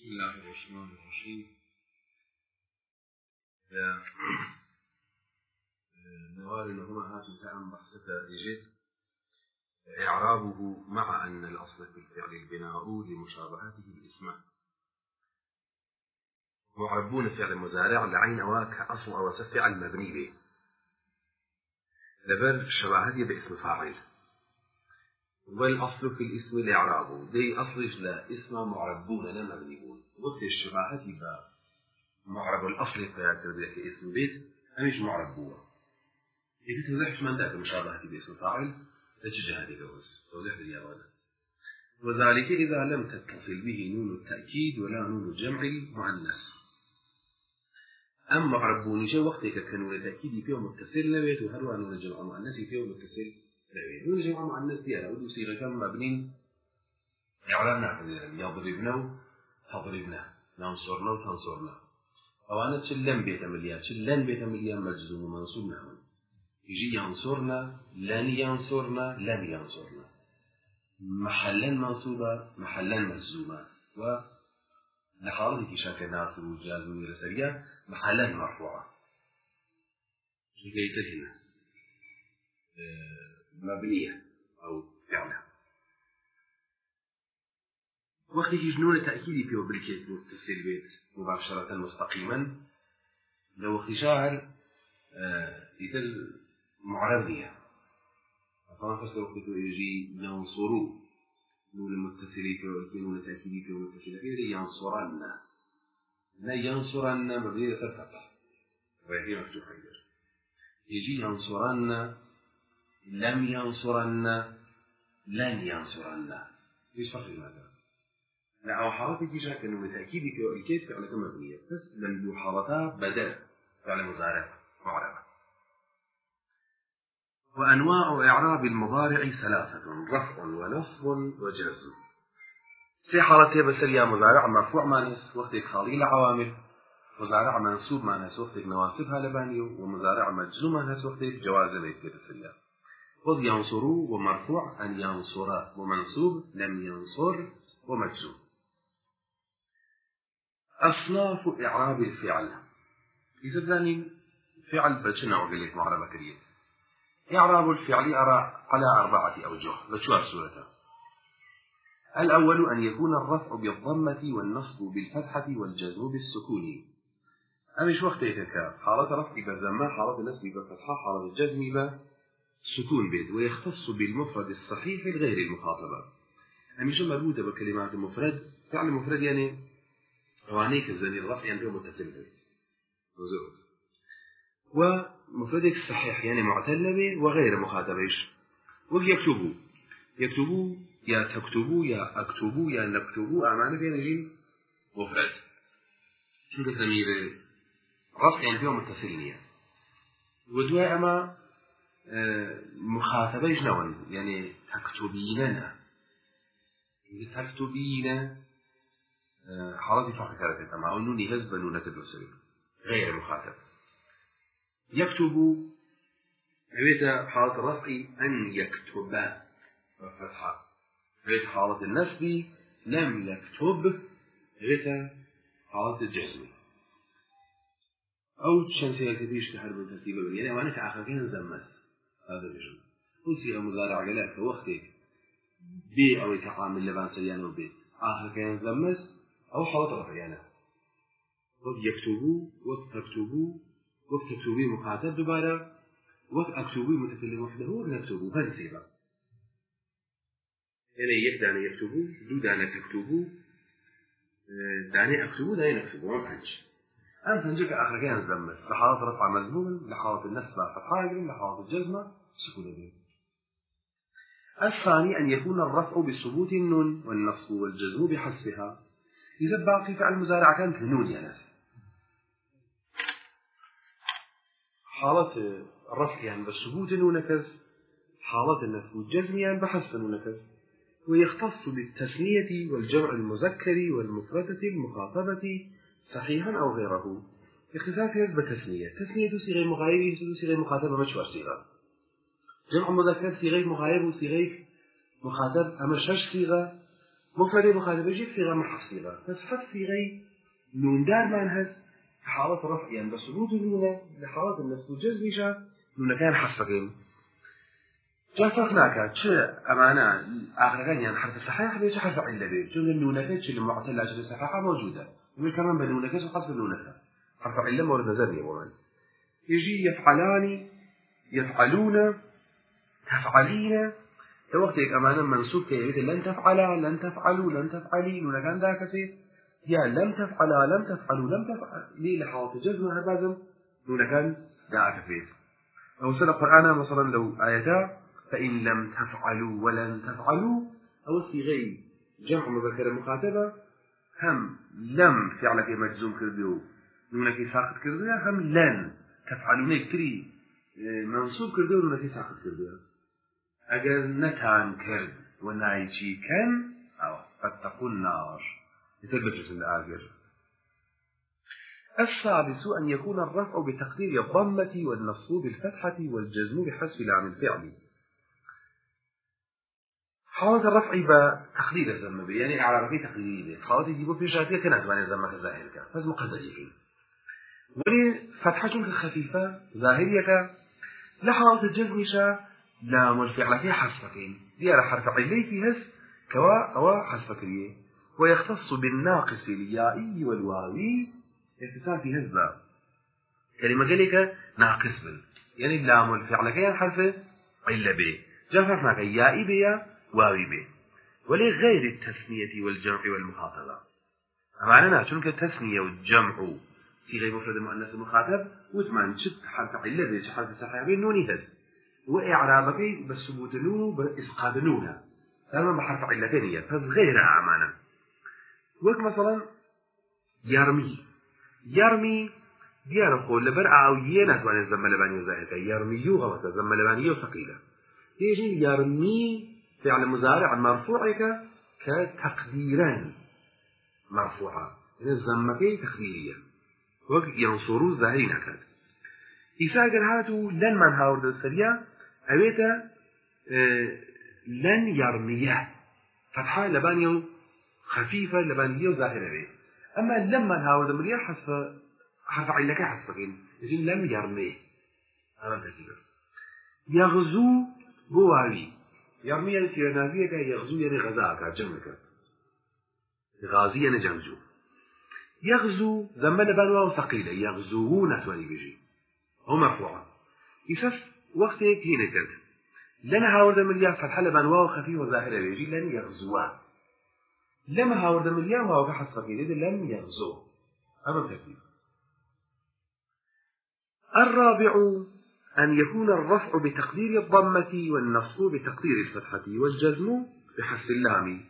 بسم الله الرحمن الرحيم. نوال هما هات تعم بحثة يجد إعرابه مع أن الأصل في الفعل البناء لمشابهته الاسم. معربون فعل مزارع لعين أواك أصل أو فعل مبني به. لبر شباهته باسم فاعل. والأصل في الاسم الإعراب دي أصلش لا؟ اسم معربون لا مبنيون وقت الشباهة با معرب الأصل فياتر ذلك اسم بيت أمش معربوه إذا توضحش من ذاك المشابهة باسم فاعل. لتجه هذه جوز توضيح باليابان وذلك إذا لم تتصل به نون التأكيد ولا نون الجمع المؤنث أما معربون شيء وقتك كانوا التأكيد فيه متصل نبيت وهروا نون الجمع المؤنث فيه متصل نبيت نون الجمع المؤنث دي ودو صيغة كم مبنين إعرابنا يضربنا تضربنا ننصرنا وتنصرنا. أو أنا تشلن بيت مليا تشلن بيت مليا مجزوم ومنصوب نعم يجي ينصرنا لن ينصرنا لن ينصرنا. محلا منصوبة محلا مجزومة. و لحالة شكل ناصر وجازم رسالية محلا مرفوعة. شكاية هنا مبنية أو فعلة وقت جنون تأكيد في وبركة متصل بيت مباشرة مستقيما لو اختشار يتل معربية أصلا فسر وقت يجي ينصروا نون المتصل في نون التأكيد في المتصل في ينصرن لا ينصرن مبنية الفتح وهي مفتوحة يجي ينصرن لم ينصرن لن ينصرن. إيش فرق ماذا؟ لا حالات تيجي كانوا بالتأكيد في الكيس فعل كما مبنية بس لم حالتها بدل فعل مزارع معربة وأنواع إعراب المضارع ثلاثة رفع ونصب وجزم. في حالته بس يا مزارع مرفوع مانس وقتك خالي العوامل مزارع منصوب مانس وقتك نواسبها لبانيو ومزارع مجزوم مانس وقتك جواز بيت بتسليا خذ ينصروا ومرفوع أن ينصر ومنصوب لم ينصر ومجزوم أصناف إعراب الفعل. إذا ثاني فعل بجنا وقلت معربة كريم إعراب الفعل أرى على أربعة أوجه بشوار سورة الأول أن يكون الرفع بالضمة والنصب بالفتحة والجزم بالسكون. أمش وقت يتكا حالة رفع بزمة حالة نصب بفتحة حالة الجزم بسكون بيد ويختص بالمفرد الصحيح غير المخاطبة. أمش مربوطة بكلمات المفرد؟ فعل مفرد يعني روانيك الزمير الرفع يعني متصل بيت ومفردك صحيح يعني معتل به وغير مخاطبش ويكتبوا يكتبوا يا تكتبوا يا أكتبوا يا نكتبوا أمانة بين مفرد. شو ضمير رفع يعني فيه متصلية ودواء أما مخاطبة نون يعني تكتبيننا تكتبين حالتي فقط كانت أما أنوني هزبا نونة غير مخاطب. يكتب أبيت حالة الرفع أن يكتب فتحة أبيت حالة النسب لم يكتب أبيت حالة الجزم أو تشنسي يكتبيش تحرب الترتيب يعني وأنا كعاقلين زمس هذا الرجل قلت مزارع قلت وقتك بي أو يتعامل لبان سريان وبيت آخر كان زمس أو حالة رفع يعني وقت يكتبوا وقت تكتبوا وقت تكتبي مخاطب دوباره وقت أكتبي متكلم وحده نكتبه هذه صيغة يعني يك داني يكتبوا دو داني تكتبوا داني أكتبوا داني نكتبوا ما بحنج أم فنجك آخر كان زمس لحالة رفع مزمون لحالة النسبة فتحة لحالة الجزمة سكون دين الثاني أن يكون الرفع بثبوت النون والنصب والجزم بحسبها إذا باقي فعل المزارع كانت نون يا ناس. حالة الرفع يعني بالثبوت ونكز حالة النسب والجزم يعني بحسب ونكز ويختص بالتثنية والجمع المذكر والمفردة المخاطبة صحيحا أو غيره. اختصاص يزب تثنية. تثنية صيغة مغايرة صيغة مخاطبة مشوار صيغة جمع مذكر صيغة مغاير وصيغة مخاطب. أما شش صيغة مفرد مخاطب يجي صيغة مع صيغة. بس حف صيغة نون دار معنها حالة رفع يعني بسرود النون لحالة النفس وجزمشة نون كان جا فرق چه أمانة؟ آخر كان يعني حرف صحيح بيش حرف علة بيه چون النون كان شيء المعتل عشان صحيحة موجودة. ومن كمان بنون كان وحذف النون حرف علة مورد نظر يا يجي يفعلان يفعلون تفعلين. توقتك أمانا منسوب كي لن تفعلا لن تفعلوا لن تفعلي نون كان ذاك فيه يا لم تفعلا لم تفعلوا لم تفعل. لي لحالة جزم هذا نون كان ذاك فيه أو سنة القرآن مثلا لو آيتا فإن لم تفعلوا ولن تفعلوا. أو صيغة جمع مذكر مخاطبة هم لم فعلك مجزوم كردو نونك ساقط كردو هم لن تفعلوا. نكتري منصوب كردو نونك ساقط كردو أجل نتان كرد ونايشي كان أو فاتقوا النار يتلبس الآخر السادس أن يكون الرفع بتقدير الضمة والنصب بالفتحة والجزم بحسب لام الفعل. حالة الرفع بتقدير الزمة يعني إعرابك تقديري حالة يجيبوا في شاتية كانت معنى الزمة فز مقدر يكين ولي فتحة خفيفة ظاهرية لحالة الجزم لام الفعل في حرفين ديار حرف علي في هز كوا أو حرفكريه ويختص بالناقص اليائي والواوي اتصال في هزبا كلمة قالك ناقص بل يعني لام الفعل كي حرف علة به جافف يائي بيا واوي به ولغير التثنية والجمع والمخاطبة. معنانا شنو التثنية والجمع؟ صيغة مفرد المؤنث المخاطب وثمان شت حرف علة به حرف صحيح بين نوني هز. وإعرابك بإسقاط نون هذا بحرف علتين فز غير أعمانا وك مثلا يرمي. يرمي ديار خول لبر عاوية نتوان الزمة لبانية زاهدة. يرميو غلطة الزمة لبانية ثقيلة يجي يرمي فعل مزارع مرفوعك كتقديرا. مرفوعة. تقديرية. وك ينصروا زاهرين كان إذا قال هاتو لن من هاورد السريع. أبيتا آه لن يرميه. فتحة لبانيو خفيفة لبانيو ظاهرة به أما لما هاورد مريا حسب حرف علك حسب يجي لم يرميه. هذا ترتيبه يغزو بواوي. يرمي يعني تيرنافية يغزو يعني غزاء جمعك غازي يعني جمجو. يغزو زمن بانوا ثقيلة. يغزوون تواني بيجي. هو مرفوعة يسف وقت هيك هنا كرد لنا هاورد مليار فتحة لبان واو خفيف وظاهرة بيجي لن يغزوا لما هاورد مليار واو كحس خفيف لن يغزو أما ترتيب الرابع أن يكون الرفع بتقدير الضمة والنصب بتقدير الفتحة والجزم بحسب اللام.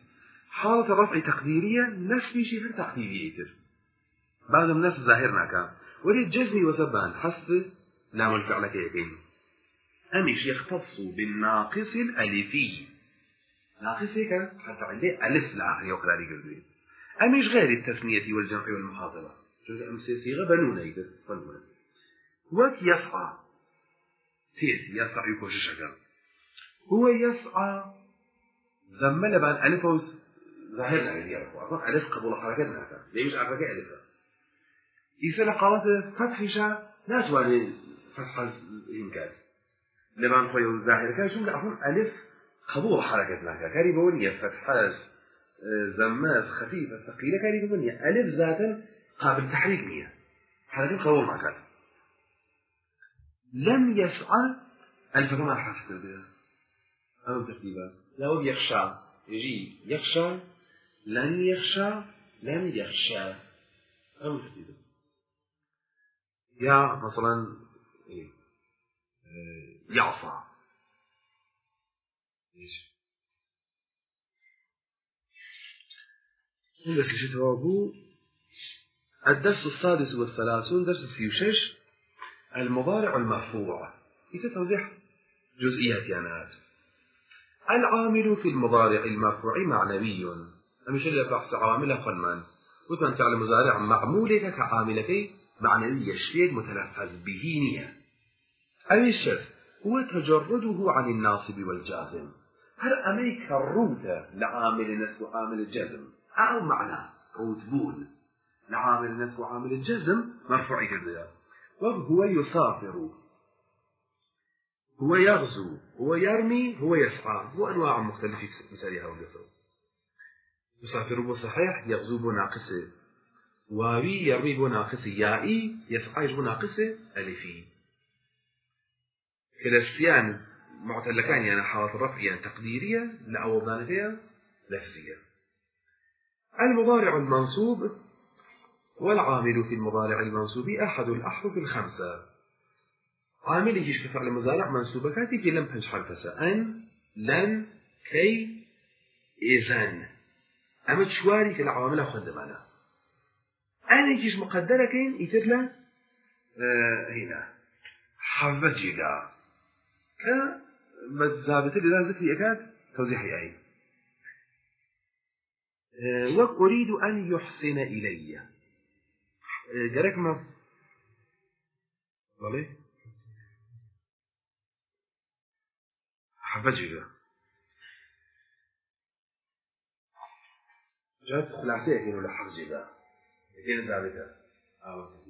حالة الرفع تقديرية نسبي شيء تقديرية بعد الناس ظاهرنا كان ولي الجزم وسبان حسب لام الفعل كيكين أمش يختص بالناقص الألفي؟ ناقص هيك؟ حتى عندي ألف؟ لا يقرأ لي أمش غير التسمية والجمع والمحاضرة؟ شو أمس صيغة بنونة يقدر وك يسعى. تيز يسعى؟ يكوش شكل؟ هو يسعى. زمن بان ألف ظاهرنا اللي يعرفوا أصلا ألف قبول حركتنا ليش عارفة ألف؟ إذا قالت فتحشة لا تواني فتح الإمكان لمن خوي الظاهر كان شو أصلا ألف قبول حركتنا كاري بونية فتحة زمات خفيفة ثقيلة. كاري بونية ألف ذاتا قابل تحريك نية. حركة قبول معك. لم يسعى ألف كما حاسس بها. أو ترتيبا لو يخشى يجي يخشى. لن يخشى. لن يخشى. أو ترتيبا يا مثلا إيه؟ يعصى. الدرس السادس والثلاثون درس سيوشش المضارع المرفوع إذا توضيح جزئيات يعني العامل في المضارع المرفوع معنوي. أمش اللي بحث عامل فنمان وتمن فعل مضارع معمولك كعاملك معنوي الشيء متلفظ به نية. أي الشرط هو تجرده عن الناصب والجازم. هر أمي كروتة لعامل النسب وعامل الجزم أو معنى روت بون. لعامل النسب وعامل الجزم مرفوع كذا وهو يسافر. هو يغزو. هو يرمي. هو يسعى. هو أنواع مختلفة مثالها والقصر يسافر بصحيح يغزو بناقصه واوي يرمي بناقصه يائي يسعى بناقصه ألفي. كلاسيان معتلكان يعني حالة رفع يعني تقديرية لأوضانتها لفظية. المضارع المنصوب والعامل في المضارع المنصوب أحد الأحرف الخمسة. عامل يجيش كفعل مضارع منصوبة كاتي لم تنش حرفسة أن لن كي إذن. أما تشواري في العوامل أخذ معنا أنا يجيش مقدرة كين يتر له هنا. حفجي ك اللي ذكر يكاد أي أه وأريد أن يحسن إلي. أه جارك ما؟ ولي حبجي جات خلعتي كينو ولا حرجي ذا كين ذابتها آه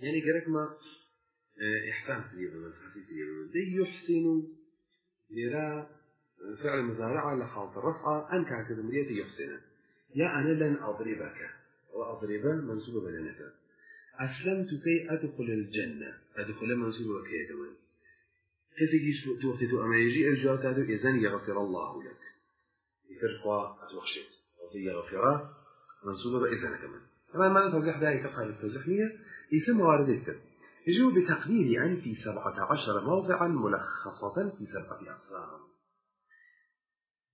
يعني جارك ما إحسان من تحسين من دي يحسن يرى فعل مزارعة لحالة الرفعة أن كانت مرية يحسن يا أنا لن أضربك وأضرب منصوب بدنك. أسلمت كي أدخل الجنة. أدخل منصوب كي كمان كسيجيش توقتي تو أما يجي الجواب تادو إذن يغفر الله لك. يفرقوا أتوخشت وزي يغفر منصوبة بإذن كمان كمان ما نتوزح ذلك تقال التوزيحية يتم وارد الكتب يجب بتقدير أن في سبعة عشر موضعا ملخصة في سبعة أقسام.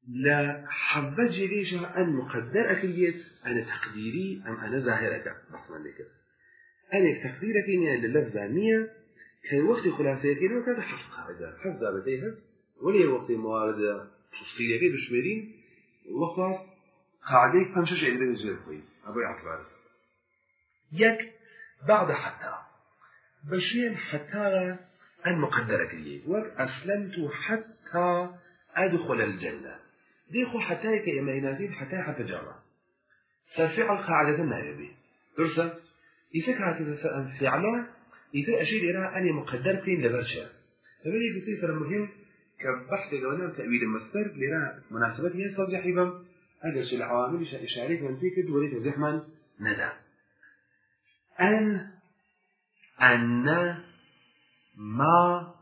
لا حبجي ليش أن مقدر أكليت أنا تقديري أم أنا ظاهرك. بحثنا لك أنا تقديرك إني للفظة مية. كي وقت خلاصة كده وكذا حفظ قاعدة. حفظ ذابتها ولي وقت موارد تفصيلية كده بشميرين. وقت قاعدة فمشش عندك الجيل خوي؟ أبو عطبارس. يك بعد حتى. بشين حتى أن مقدرة لي وأسلمت حتى أدخل الجنة. ديخو حتى كإميناتين حتى حتى جرى. سفعل قاعدة النائبة درسة؟ إذا كانت فعلا إذا أشير إلى أني مقدرتين لبرشا فبالي في سفر مهم كبحث لونا تأويل المصدر لنا مناسبته صوت حبا هذا الشيء العوامل إشاريك من فيك وليت زحما. ندى. أن أن ما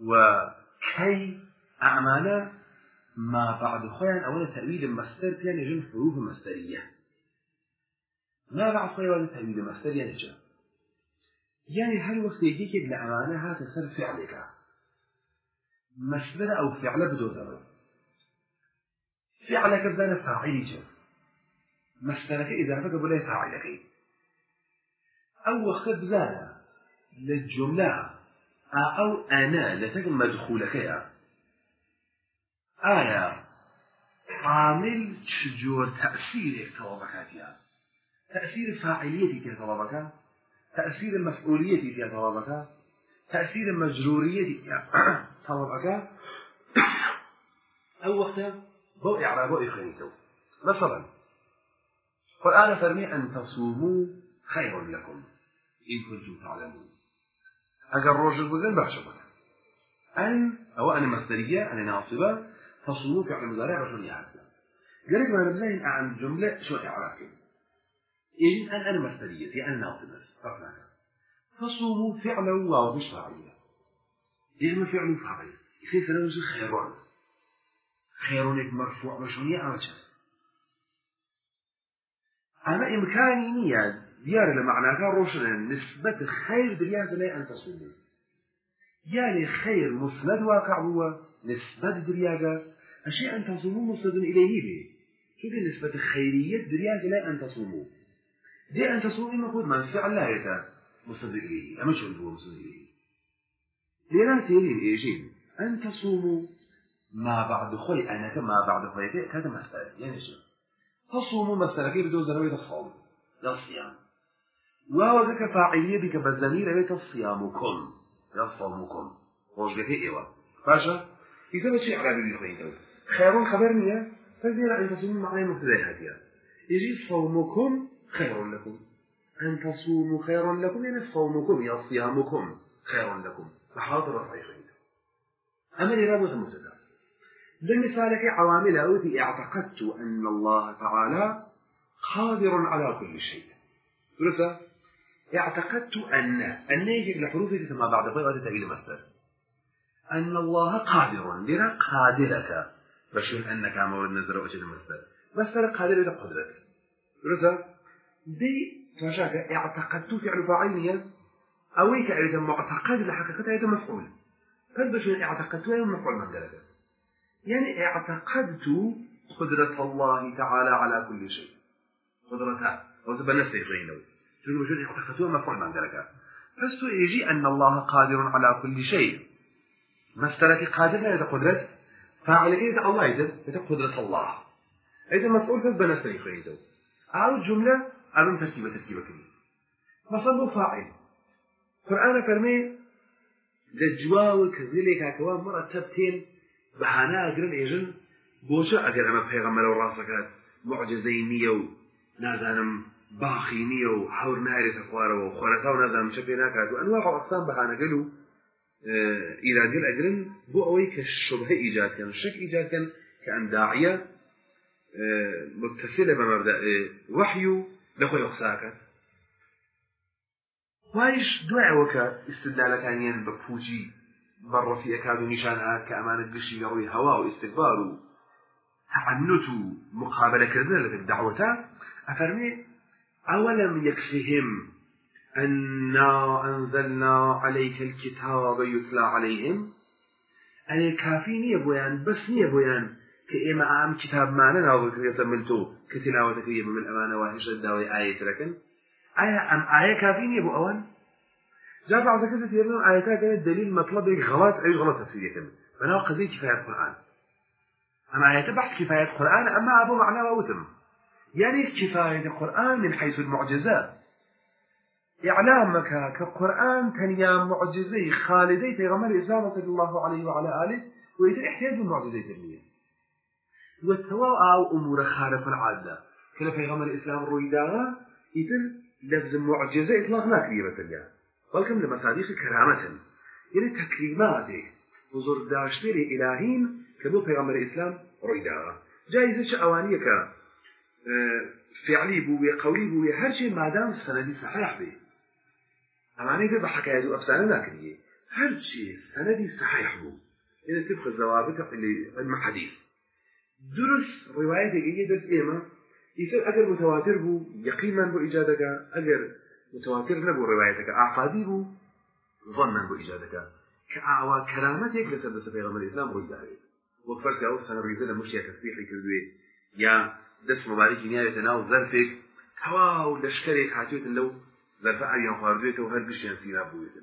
وكي أعمانا ما بعد خويا. أولا تأويل المصدر كان يجن حروف مصدرية. ما بعد خويا؟ أولا تأويل المصدر ينجا يعني هل وقت يجيك لأمانة هذا سر فعلك؟ مصدر أو فعل بدو زمن فعلك بزانا فاعلي جز مصدرك إذا فك بلا فاعلك أو وقت بزانا للجملة. أو أنا لتكن مدخولك يا آية. عامل شجور تأثير طلبك تأثير فاعليتك طلبك تأثير مسؤوليتك يا طلبك تأثير مجروريتك طلبك أو وقت بو إعراب إخوانيته مثلا قرآن فرمي أن تصوموا خير لكم. إن كنتم تعلمون. أجر روج بودن باشا بودن أن أو أنا مصدرية أنا ناصبة تصوموا فعل مضارع رجل يعرف قالك ما نبلين عن جملة شو إعرابي إن أن أنا مصدرية في أنا ناصبة. فرقنا تصوموا فعلا واو مش فاعلية. إذا فعل فاعل كيف نوزن خيرون. خيرونك مرفوع مشروعية أما شخص. أما إمكاني نية ديار لمعنى كان روشنا نسبة خير دريات لا أن تصوموا يعني خير مسند واقع نسبة درياجة أشياء أن تصوموا مسند إليه به. شو دي نسبة خيرية درياجة لا أن تصوموا؟ دي أن تصوموا المفروض من فعل لا يتا مسند إليه. أما شو هو مسند لأن تيري الإيجين أن تصوموا ما بعد خوي أنا كما بعد خوي كذا مسألة. يعني شو؟ تصوموا مسألة كيف بدون زنوية الصوم الصيام وهو ذلك فاعلية بك بالزمير بيت الصيامكم يا صومكم ڕۆژگەکەی ئێوە باشە ئیتە بە چی عرابی بخوێنیتەوە خيرون خبر نییە فزيرا أن تصوموا معناه مبتدأ هاتيا يجي صومكم خير لكم. أن تصوموا خير لكم يعني صومكم يا صيامكم خير لكم. فحاضر الرفعين أما الإرادة المبتدأ لمثالك عوامل أوتي اعتقدت أن الله تعالى قادر على كل شيء. درسة اعتقدت أن أن يجب لحروف ما بعد فيها تأويل مصدر أن الله قادر لنا قادرك. بشون أنك مورد نزر وجه المصدر مصدر قادر إلى قدرة. درسة دي تشاك اعتقدت فعل فاعلية أويك إذا معتقد لحقيقتها هذا مفعول. فبشون اعتقدت هذا مفعول من ذلك يعني اعتقدت قدرة الله تعالى على كل شيء. قدرتها وتبنى السيفين لو شنو بشون اعتقدتها مفعول من ذلك فاستو يجي أن الله قادر على كل شيء. مسترك قادر لا إذا قدرة فاعل إذا الله إذا إذا قدرة الله. إذا مسؤول تبنى السيفين لو أو جملة أبن ترتيبة ترتيبة كلمة مثلا فاعل. قرآن فرمي لجواو كذلك هكوا مرة تبتين بهانا أجرن إيجن. بوشا أجر أما بيغمر وراسكات معجزي نيو نازانم باخي نيو حور ناري تقوارو وخورتاو نازانم شبينا كاتو أنواع أقسام بهانا قالوا آه إذا قل أجرن بو أوي كالشبه إيجاد كان الشك إيجاد كان كأن داعية آه متصلة بمبدأ آه وحيو لخوي أقساكت وايش دعاء وكا استدلالكانيان بفوجي مر في أكاد نشانها كأمان القشي يروي هواء واستكبار تعنت مقابلة كذا الدعوة أفرمي أولم يكفهم أنا أنزلنا عليك الكتاب يتلى عليهم؟ أنا كافيني بويان بس نية بويان كإما عام كتاب معنا ناظر يسملتو كتلاوة كريمة من الأمانة واحشة الداوي آية لكن آية أم آية كافيني أبو أوان؟ جاء بعض كذا يقولون آياتها كانت دليل مطلب غلط أي غلط تفسيرية فأنا قضية كفاية القرآن. أما آيات بحث كفاية القرآن أما أبو معنى وأوتم يعني كفاية القرآن من حيث المعجزات إعلامك كقرآن تنيا معجزي خالدي في غمر الإسلام صلى الله عليه وعلى آله وإذا احتاج المعجزي تنمية والتواء أمور خارق العادة. كلا في غمر الإسلام رويداها إذن لفظ معجزة إطلاق ما كبيرة تنيا بلكم لمصادیق کرامتن. یعنی تکریماتی بزرگ داشتری الهین که بو پیغمبر اسلام رویدا جایزه چه اوانیه که فعلی بو یا قولی بو یا هر شيء مادام سندی صحیح بی امانه ده بحكاية وافسانه ناكريه هر شيء سندي صحيح بو إذا تبقى الضوابط علم حديث درس رواية جيدة درس إيما يصير أجر متواتر بو يقينا بو إجادك أجر متواتر نبو روايتك أعقادي بو ظنا بو إجادك كأعوى كرامتك لسبب من الإسلام روي داري وفرس أو سنة ريزة لمشي تسبيحي كردوي يا دس مبارك نهاية تناو ظرفك هواو لشكرك حاتيوت لو ظرف أبيان خواردويته وهر قشيان سينا بويتن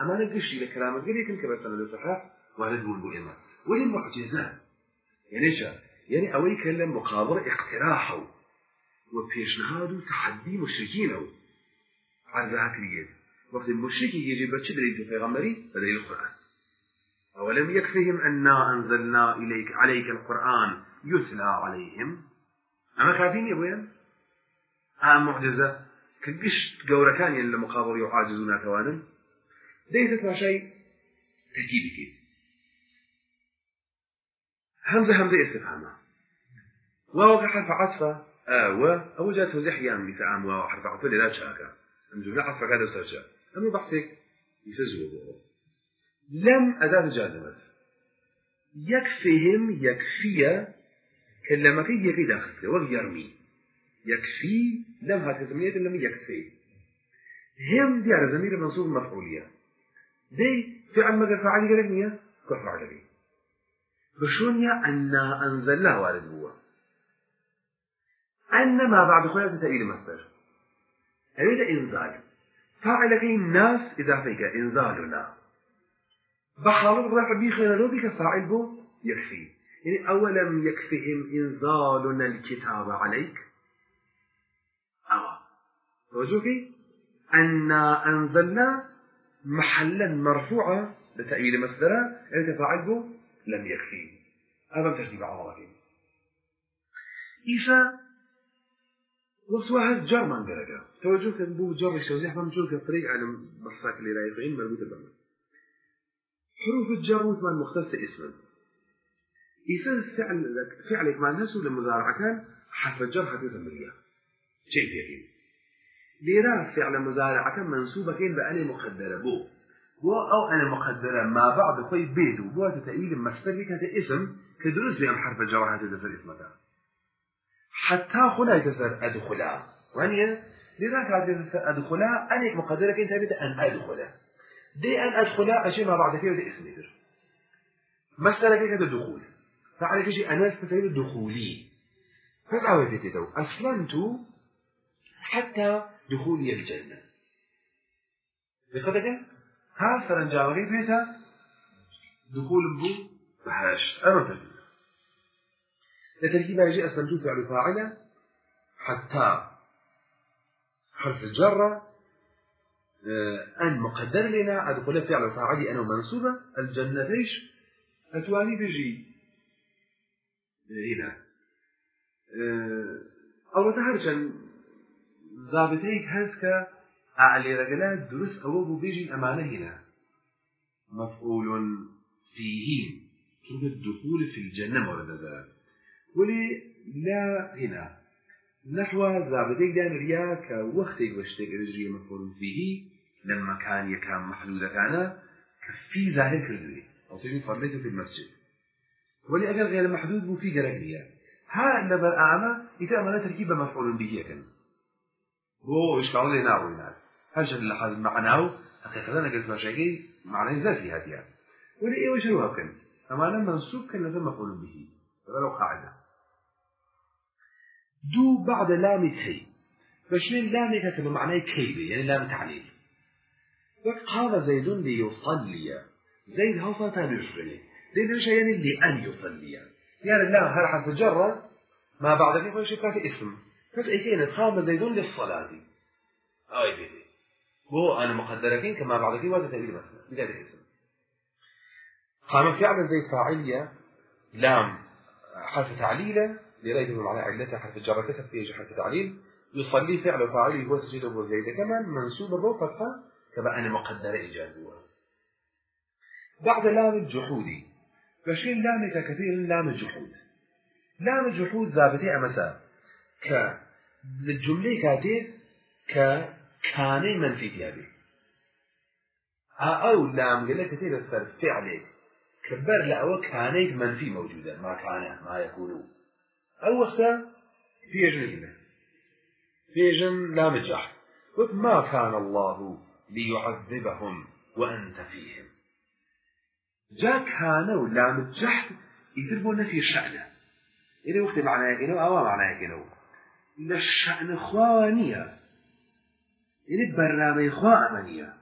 أما أنا قشي لكرامة قريكم كبسنا لصحاح وهذا دول بو إما ولي المعجزات يعني شا يعني أولي كلام مقابرة اقتراحه وبيشنهاد وتحدي مشركينه عرضها كريت وقت المشرك يجب تدري في غمري بدليل القرآن. أولم يكفهم أنا أنزلنا إليك عليك القرآن يتلى عليهم؟ أما كافين يا أبويا أم معجزة كقش قورة كان يلا مقابر يعاجزون توانا ليست ما شيء؟ تركيبك همزة همزة استفهامها واو حرف عطفة. آوى أو جاءت زحيان بسعام واو حرف عطفة لا شاكا. الجملة عطفة كذا سرجع أما بحثك يسجل لم أداة جازمة يكفيهم يكفي كلمة في يكي داخل وغ يرمي. يكفي لم هذه تسمية لم يكفي. هم دي على زمير منصوب مفعولية. دي فعل مقر فعل قرنية كفر على بشونيا أنا أنزلنا وارد هو أن ما بعد خويا تأييد مصدر. أريد إنزال. فاعل كي الناس إذا فيك إنزالنا. بحالة رفع بي خير بك فاعل بو يكفي. يعني أولم يكفهم إنزالنا الكتاب عليك؟ أو رجوكي أنا أنزلنا محلا مرفوعة لتأويل مصدره أنت فاعل به لم يكفي. هذا ترتيب عوضك إيسا وصوها جار من درجة توجه كان بو جار الشوزيح من جول كفريق على بصاك اللي رايفين مربوطة بنا حروف الجر وثمان مختص اسما. إيسا فعل فعلك مع الناس للمزارعة كان حرف الجر حتى تمرية شيء يقين ليرا فعل مزارعة كان منصوبة كين بأنا مقدرة بو. بو أو أنا مقدرة ما بعد خوي بيدو بو تتأييد مصدر كده اسم كدرس بيام حرف الجر حتى تفر اسمك حتى خلا يتسر أدخلا. وانيا لذا كانت يتسر أدخلا أنا مقدرة كين تبيت أن أدخلا. دي أن أدخلا أشي ما بعد كده اسمي در مسألة كده دخول. فعلى شيء. أنا أستفيد الدخولي فدعوة تتو أسلمت حتى دخولي الجنة. بقدر. ها سرنجاوري بيتا دخول بو. بهاش. أنا تفيد لتركيب يجي أسلمت فعل فاعلة. حتى حرف الجرة. أن مقدر لنا أدخل فعل فاعلي أنا منصوبة. الجنتيش أتواني بجي هنا أو تهرشن ضابطيك هزك أعلي رجلات دروس أو بيجي أمانة هنا. مفعول فيه كلمة الدخول في الجنة مورد ذلك ولي لا هنا. نحو ضابطيك دان رياك وقتك وشتك رجري مفعول فيه. لما كان يكام محدودة كان كفي ظاهر كردوي أصيبي صليت في المسجد. ولي أجل غير محدود بو في جرقية ها لبر أعمى يتأمل تركيب مفعول به كان. هو إشكال لي نارو ينال هاش اللي حاز معناه؟ حقيقة أنا قلت مشاكي معناه زافي ولي إيه وش هو كان؟ أما أنا منسوب كان لازم مفعول به. ولو قاعدة. دو بعد لام كي فشمين لام كتب معناه كي يعني لام تعليل. قام زيد ليصلي. زيد هوصة تنشغلي زيد مش يعني لأن يصلي. يعني لا هل حرف جرة ما بعد ذلك يكون شيء اسم. فالإيتين قام زيد للصلاة. آي بيدي هو أنا مقدرتين كما بعد ذلك وهذا تأويل مثلا بذلك اسم. قام فعلا زيد فاعلية. لام حرف تعليلة لرأيته بمعنى علته حرف الجرة كسب فيه حرف تعليل. يصلي فعل فاعله هو سجد أبو زيد كمان منسوب الروح فتحة. كما أنا مقدرة إيجابها. بعد لام الجحود فشين لام كثير لام الجحود لام الجحود ذابتي أمسا. ك للجملة كاتب ك كاني منفي تيابي. أو لام قال كثير السر فعلي. كبر لأو كاني منفي موجودة. ما كان ما يكون. أو وقتا في جنة في جن لام الجحد ما كان الله ليعذبهم وأنت فيهم. جاء كان ولام الجحد يدربون في شأنه. إذا وقت معناه كنو أو معناه كنو للشأن خوانية إذا برنامج خوا أمنية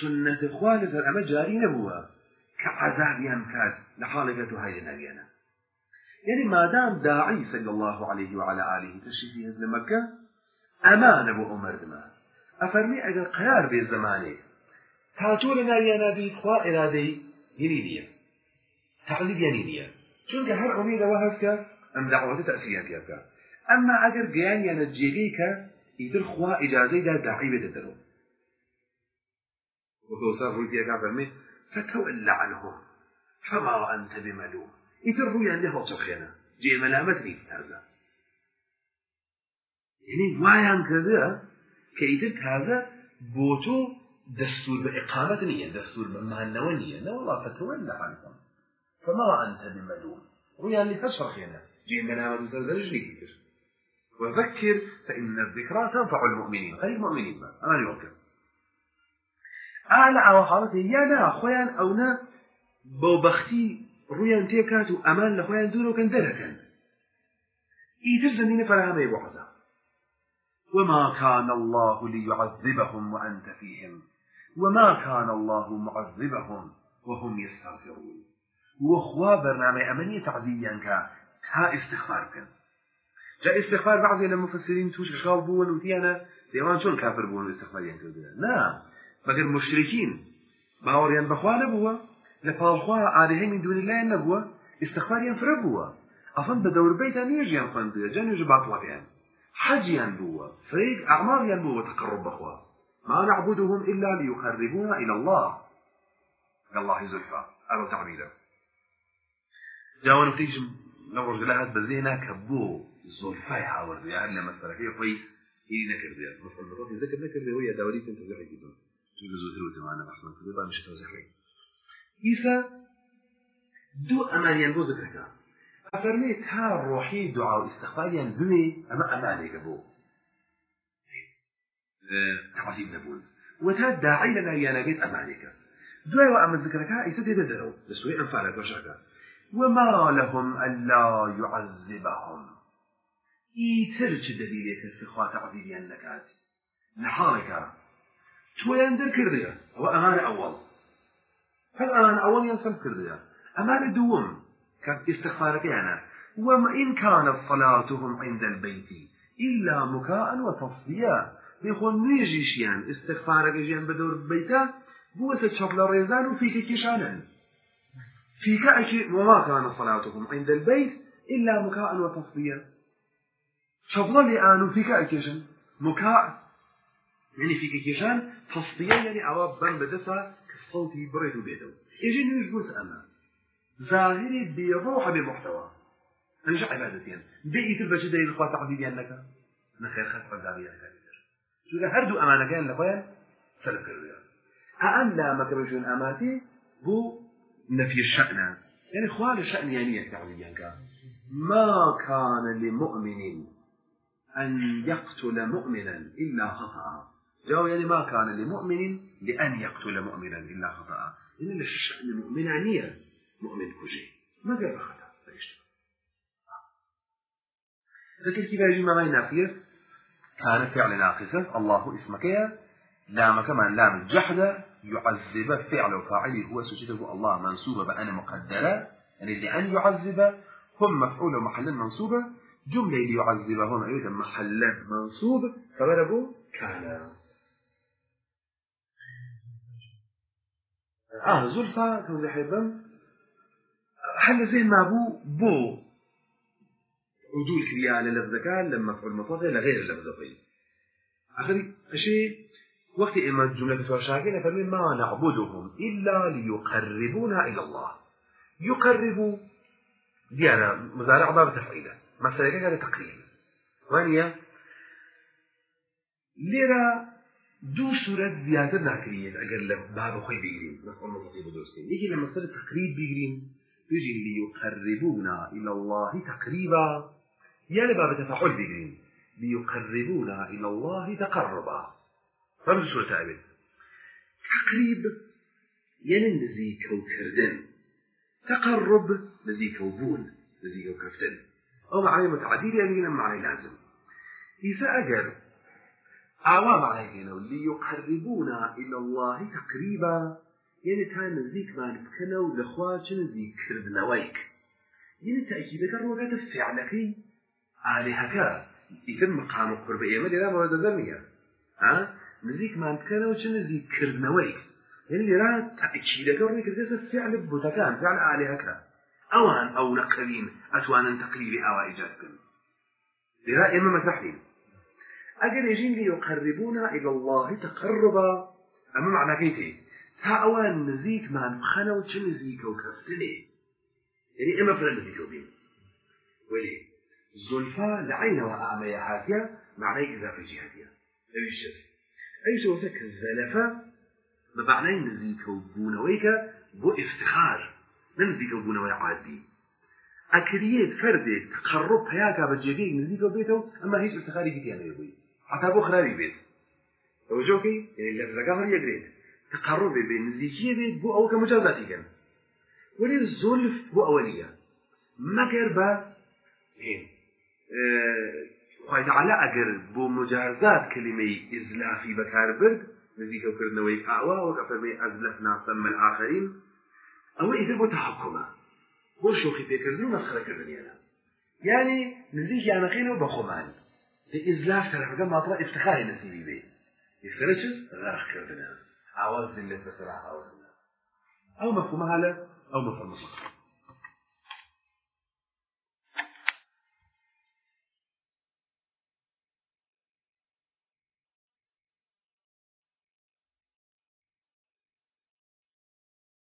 سنة خوا لسر أما جاري نبوها كعذاب يمكاد لحالقة هاي النبينا يعني ما دام داعي صلى الله عليه وعلى آله تشريفي هزل مكة أمان أبو عمر دماغ أفرمي أجل قرار بي زماني تاتو لنا يا نبي خوا إرادي ينينية تعليل ينينية چونك هر عميدة وهفك أم دعوة تأسيا فيك أما أجر قيان ينجيغيك يدر خوا إجازي دا داعي بددرو وتوصف رجيك أفرمي فتولى عنهم فما أنت بملوم. يدر رؤيا له وصخينا جي ملامت لي هذا. يعني وايان كذا كيدر هذا بوتو دستور بإقامة نية دستور بمهنة نية لا والله فتولى عنهم فما أنت بملوم رؤيا اللي تشرح هنا جي ملامت وسلزل كتير وذكر فإن الذكرى تنفع المؤمنين غير المؤمنين ما أنا يوكل أعلى أو حالته يا نا خويا أو نا بو بختي رؤيا تيكاتو أمان لخويا دورو كان دركا إيتر زمين يبو عذاب وما كان الله ليعذبهم وأنت فيهم وما كان الله معذبهم وهم يستغفرون. وخوا برنامج أمنية تعذيبيا كا تا استغفار جاء استغفار بعض المفسرين توش أشغال بون وتيانا. ديوان شون كافر بون استغفار يعني لا. مەگەر مشتێکین باوەڕیان بەخوا نەبووە لە پاڵخوا ئالهەی من دون لایەن نەبووە استخباریان فرە بووە ئەفەن بە دەوربەیتا نوێژیان خوێندوێ جە نوێژ باڵەکەیان حەجیان بووە فريق أعماليان بووە تقرب بەخوا ما نعبدهم إلا ليقربونا إلى الله. الله زلفى. هذا تعبيره جاوان تيجم لو رجل هاد بزينا كبو زلفاي حاورد يعني لما سرقيه خوي إيه نكر بيا مثلا بروح ذكر نكر بيا ويا دوري كنت زحي جدا. شو زوجي وتمانا أحسن كذا بقى مش تزحي إيسا دو أمانيان بو ذكرك أفرمي تا روحي دعاء استغفاريا دوي أما أماني كبو. تعظيم نبون وتا داعي لنا يا نبيت أمانيك دوای و ئەمە ذکرەکە ئیسە دێدە دەرەوە لە سوی ئەنفالە بەشەکە وما لهم ألا يعذبهم. ئیتر چ دلیلێکە سخوا تعذیبیان نەکات لە حاڵێکە تۆیان دەرکردێ ئەوە ئەمانە ئەوڵ هەر ئەمان ئەوڵیان سەم کردێ ئەمانە دووەم کە استغفارەکەیانە وما إن كانت صلاتهم عند البيت إلا مكاء وتصديا بيخون نيجيشيان استغفارەکەژیان بەدەور بيتا بوسە شغل ريزان وفيك كيشانا فيك أشي وما كان صلاتهم عند البيت إلا مكاء وتصديا شغل لآن فيك أكيشن مكاء يعني فيك كيشان تصديا يعني عواب بن بدفع كالصوتي بريد بيدو يجي بوس أما ظاهري بروح بمحتوى أنا شو عبادتين بيئت البشدة الإخوة تعبيديا لك نخير خاص عذابيا لك شو هردو أمانة كان لخوان سلف كرديا أأن لا مكرجون أماتي بو نفي الشأن يعني خوال الشأن يعني تعبيديا ما كان لمؤمن أن يقتل مؤمنا إلا خطأ. جو يعني ما كان لمؤمن لأن يقتل مؤمنا إلا خطأ. إن الشأن مؤمنانية مؤمن كجي ما قال خطأ فإيش لكن كيف يجي ما نافية كان فعل ناقصة الله اسمك يا. لام كمان لام الجحد. يعذب فعل وفاعله هو سجده الله منصوبة بأن مقدرة. يعني لأن يعذب هم مفعول محل منصوبة جملة ليعذبهم أيضا محل منصوب. فبلغوا كان. آه زلفى توزيح الضم حل زين ما بو بو. عدول كريا للفظ كان لما فعل مطلق لغير اللفظ طيب آخر شيء وقت إما الجملة توشاكين فمن ما نعبدهم إلا ليقربونا إلى الله. يقربوا ديانا مزارع باب تفعيله مثلا كان تقريب وانيا ليرا دو سورة زيادة ناكريين أجر لباب خوي بيجرين الله طيب دوستين. يجي لما صار تقريب بيجرين يجي ليقربونا إلى الله تقريبا. تفعل بيجرين ليقربونا إلى الله تقربا. فمش سورة تعبير تقريب يعني نزيك وكردن تقرب نزيك وبون نزيك وكفتن أو معنى متعديد يعني معنى لازم. إذا أجر أعوام علينا ليقربونا إلى الله تقريبا. يعني تا نزيك ما نبكنا ولخوات نزيك كردنا ويك. يعني تأكيد كر وقت عليها إذا مقام قرب إيمان لا ما ذرنيا ها؟ نزيك ما نبكنا وش نزيك كردنا ويك يعني لا تأكيد كر وقت فعل بوتكان فعل عليها أوان أو نقلين أتوانا تقليل أوائجاتكم لذا إما مسحين أجل يجين ليقربونا إلى الله تقربا أما معنى كيفي تا أوان نزيك ما نبخنا وش نزيك وكفتني يعني إما فلا نزيك وبين ولي زلفا لعين وأعمى حاتيا معنى إضافة جهاتيا أي الشيء أي سوسك الزلفة بمعنى نزيك وبونويك بو افتخار. نزيك وبونوي عادي. أكريت فردك تقرب هياك بجيجيك نزيك وبيته أما هيش افتخاري كتير يبوي حتى بو خرابي بيت. توجهكي يعني اللفظة قهر يقريت تقرب بين نزيكية بيت بو أو كمجازاتي كان ولي الزلف بو أولية. ما قربا هين. خواهي تعالى أقر بو مجازات كلمة إزلافي بكار برد نزيك وكرنوي أعوى وكفرمي أزلفنا سمى الآخرين أو إذا بو تحكمه بو شوخي فكرني ومسخرة كردني أنا. يعني نزيك يعني خينه بخمان لإزلاف طرف قام أطلع افتخاري نسيبي بي يفترشز غرق كردنا عوض اللي تسرع أو أو مفهومها لا أو مفهومها